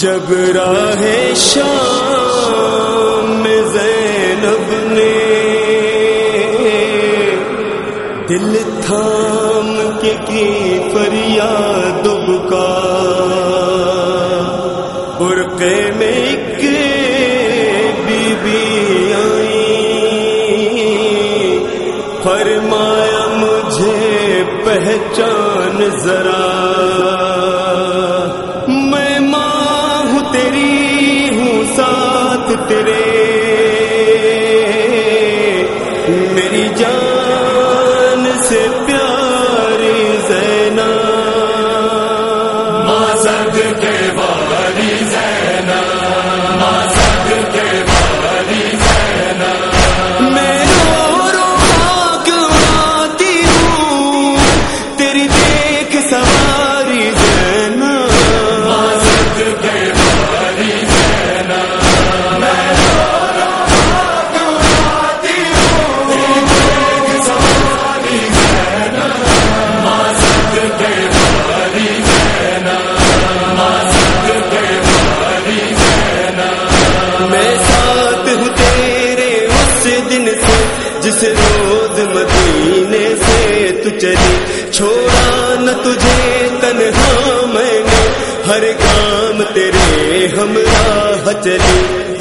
جب راہ شام زینب نے دل تھام کے کی فریاد بکا برقے میں ایک بی بی آئی فرمایا مجھے پہچان ذرا۔ دل کے نہ تجھے تنہا میں نے ہر کام تیرے ہمراہ چلے۔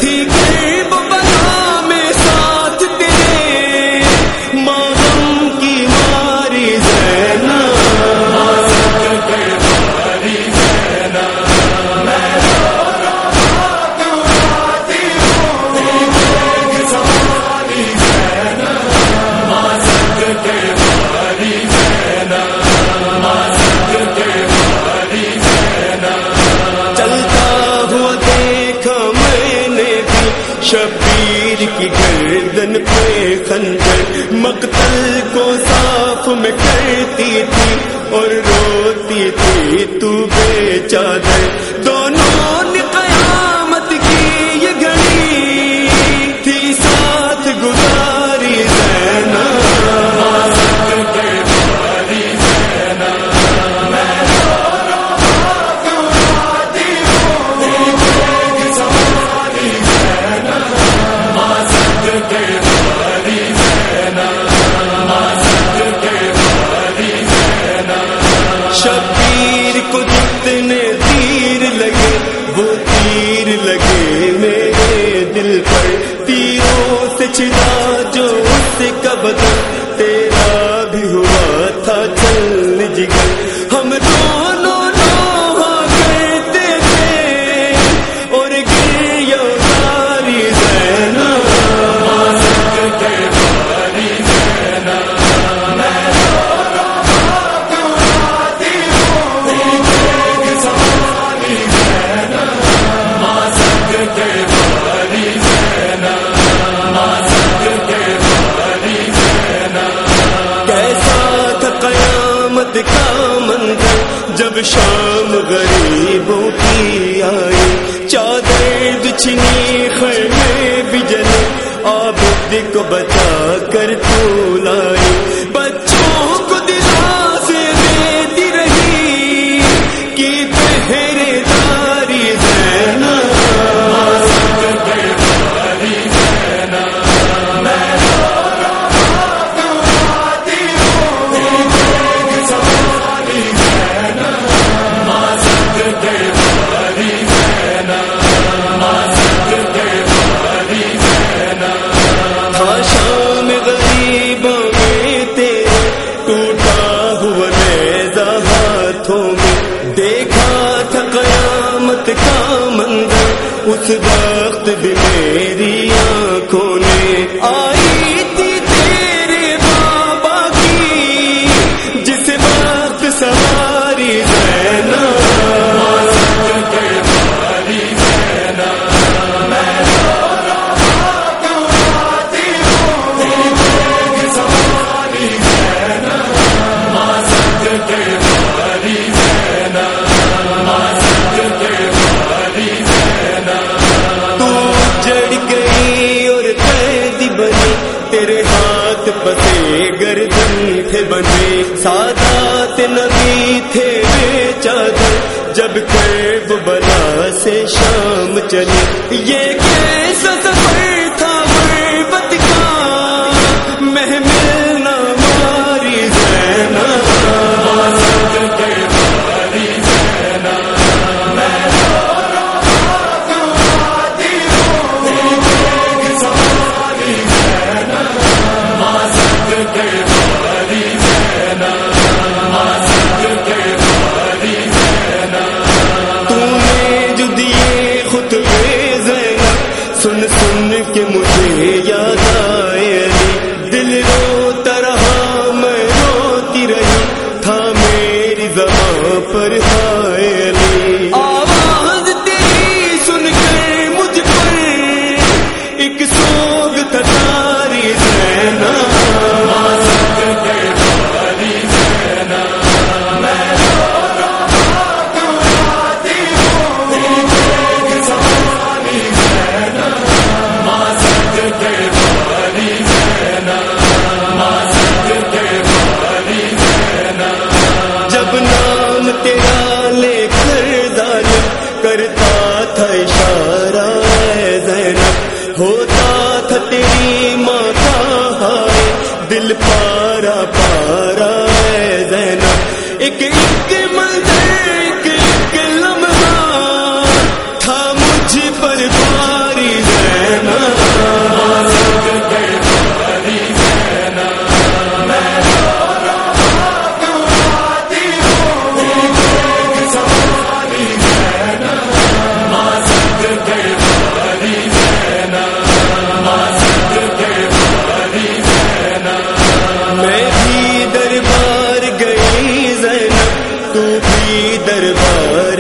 میں کرتی تھی اور روتی تھی تو بے چادر دونوں تیرا بھی ہوا تھا چل جگر شام غریبوں کی آئی۔ چادر بچھنی میں بجلے آبد کو بچا کر تو لائی۔ بتا پتے گردن تھے بنے، سادات نبی تھے بے چادر۔ جب کرب بلا سے شام چلے، یہ کیسا سفر؟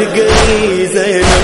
گئی زینب